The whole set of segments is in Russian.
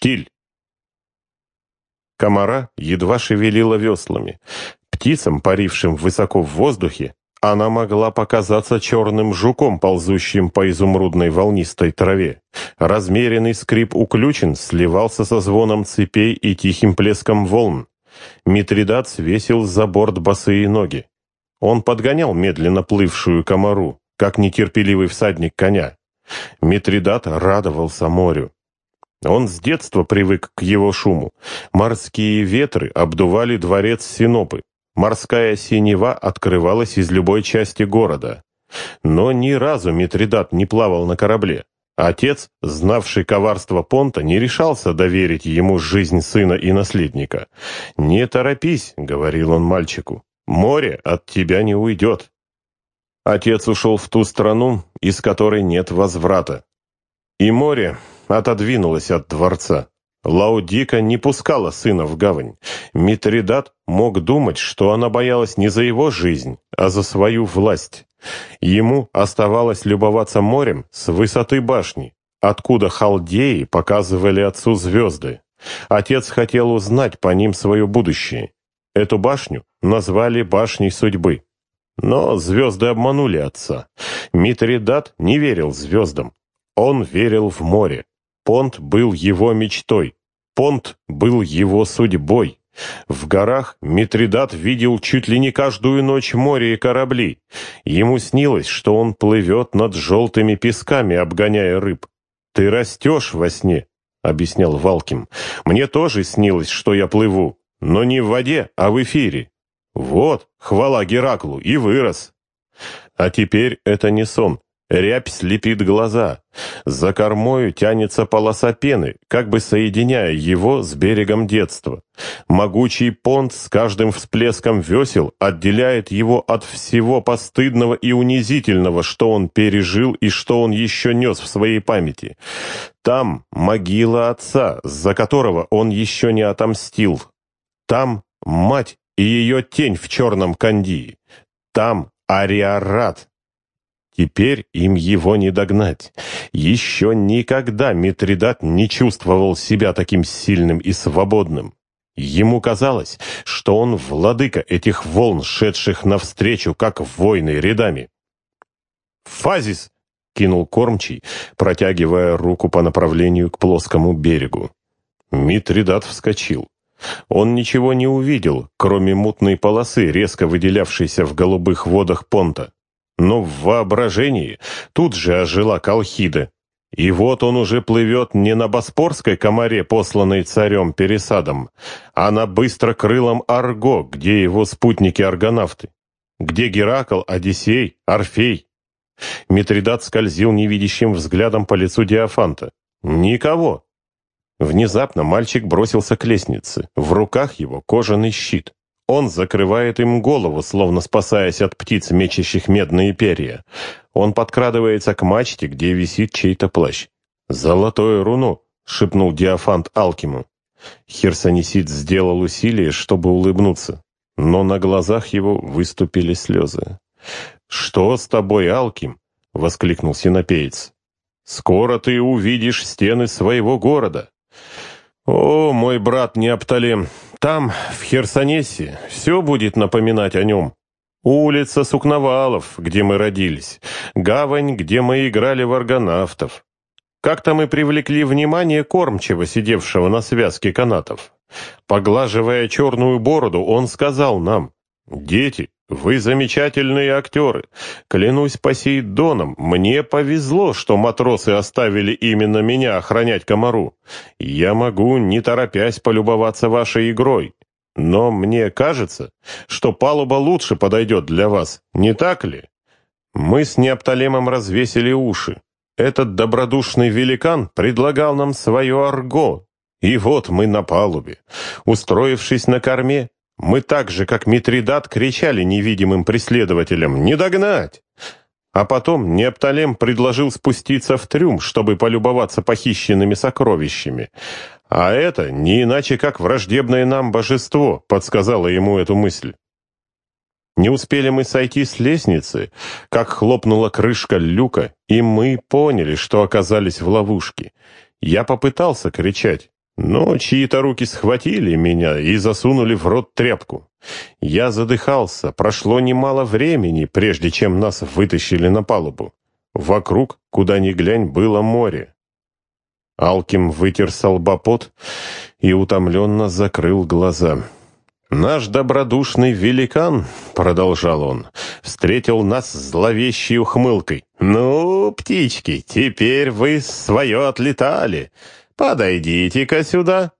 Штиль!» Комара едва шевелила веслами. Птицам, парившим высоко в воздухе, она могла показаться черным жуком, ползущим по изумрудной волнистой траве. Размеренный скрип уключен сливался со звоном цепей и тихим плеском волн. Митридат свесил за борт босые ноги. Он подгонял медленно плывшую комару, как нетерпеливый всадник коня. Митридат радовался морю. Он с детства привык к его шуму. Морские ветры обдували дворец Синопы. Морская синева открывалась из любой части города. Но ни разу Митридат не плавал на корабле. Отец, знавший коварство Понта, не решался доверить ему жизнь сына и наследника. «Не торопись», — говорил он мальчику, — «море от тебя не уйдет». Отец ушел в ту страну, из которой нет возврата. И море отодвинулось от дворца. Лаудика не пускала сына в гавань. Митридат мог думать, что она боялась не за его жизнь, а за свою власть. Ему оставалось любоваться морем с высоты башни, откуда халдеи показывали отцу звезды. Отец хотел узнать по ним свое будущее. Эту башню назвали башней судьбы. Но звезды обманули отца. Митридат не верил звездам. Он верил в море. Понт был его мечтой. Понт был его судьбой. В горах Митридат видел чуть ли не каждую ночь море и корабли. Ему снилось, что он плывет над желтыми песками, обгоняя рыб. «Ты растешь во сне», — объяснял Валким. «Мне тоже снилось, что я плыву, но не в воде, а в эфире. Вот, хвала Гераклу, и вырос. А теперь это не сон, Рябь слепит глаза. За кормою тянется полоса пены, как бы соединяя его с берегом детства. Могучий понт с каждым всплеском весел отделяет его от всего постыдного и унизительного, что он пережил и что он еще нес в своей памяти. Там могила отца, за которого он еще не отомстил. Там мать и ее тень в черном кандии. Там Ариарат, Теперь им его не догнать. Еще никогда Митридат не чувствовал себя таким сильным и свободным. Ему казалось, что он владыка этих волн, шедших навстречу, как войны рядами. «Фазис!» — кинул кормчий, протягивая руку по направлению к плоскому берегу. Митридат вскочил. Он ничего не увидел, кроме мутной полосы, резко выделявшейся в голубых водах понта. Но в воображении тут же ожила Колхида. И вот он уже плывет не на Боспорской комаре, посланной царем Пересадом, а на быстрокрылом Арго, где его спутники-аргонавты. Где Геракл, Одиссей, Орфей. Митридат скользил невидящим взглядом по лицу Диофанта. Никого. Внезапно мальчик бросился к лестнице. В руках его кожаный щит. Он закрывает им голову, словно спасаясь от птиц, мечащих медные перья. Он подкрадывается к мачте, где висит чей-то плащ. «Золотое руно!» — шепнул Диафант Алкиму. Херсонесит сделал усилие, чтобы улыбнуться, но на глазах его выступили слезы. «Что с тобой, Алким?» — воскликнул синопеец. «Скоро ты увидишь стены своего города». «О, мой брат Неопталем, там, в Херсонесе, все будет напоминать о нем. Улица Сукновалов, где мы родились, гавань, где мы играли в аргонавтов. Как-то мы привлекли внимание кормчего, сидевшего на связке канатов. Поглаживая черную бороду, он сказал нам, «Дети, вы замечательные актеры. Клянусь Посейдоном, мне повезло, что матросы оставили именно меня охранять комару. Я могу, не торопясь, полюбоваться вашей игрой. Но мне кажется, что палуба лучше подойдет для вас, не так ли? Мы с Неопталемом развесили уши. Этот добродушный великан предлагал нам свое арго. И вот мы на палубе. Устроившись на корме, мы так же, как Митридат, кричали невидимым преследователям «Не догнать!». А потом Неопталем предложил спуститься в трюм, чтобы полюбоваться похищенными сокровищами. А это не иначе, как враждебное нам божество, подсказало ему эту мысль. Не успели мы сойти с лестницы, как хлопнула крышка люка, и мы поняли, что оказались в ловушке. Я попытался кричать, Но чьи-то руки схватили меня и засунули в рот тряпку. Я задыхался, прошло немало времени, прежде чем нас вытащили на палубу. Вокруг, куда ни глянь, было море. Алким вытер салбопот и утомленно закрыл глаза. «Наш добродушный великан», — продолжал он, — встретил нас зловещей ухмылкой. «Ну, птички, теперь вы свое отлетали. Подойдите-ка сюда».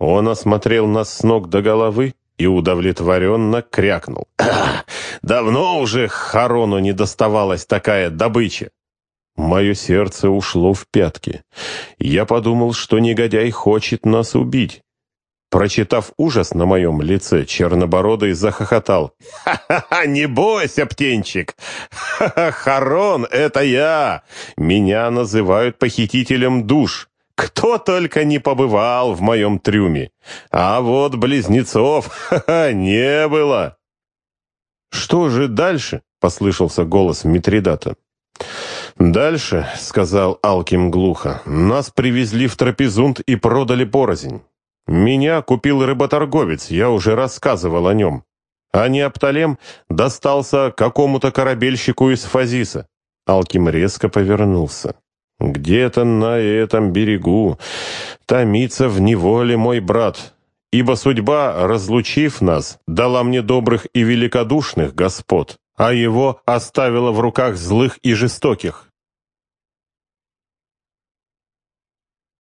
Он осмотрел нас с ног до головы и удовлетворенно крякнул. «Давно уже Харону не доставалась такая добыча. Мое сердце ушло в пятки. Я подумал, что негодяй хочет нас убить. Прочитав ужас на моем лице, Чернобородый захохотал. «Ха-ха-ха, не бойся, птенчик! Ха-ха, Харон, это я! Меня называют похитителем душ. Кто только не побывал в моем трюме. А вот близнецов не было!» «Что же дальше?» — послышался голос Митридата. «Дальше», — сказал Алким глухо, — «нас привезли в трапезунд и продали порознь. Меня купил рыботорговец, я уже рассказывал о нем. А Неопталем достался какому-то корабельщику из Фазиса». Алким резко повернулся. «Где-то на этом берегу томится в неволе мой брат, ибо судьба, разлучив нас, дала мне добрых и великодушных господ, а его оставила в руках злых и жестоких.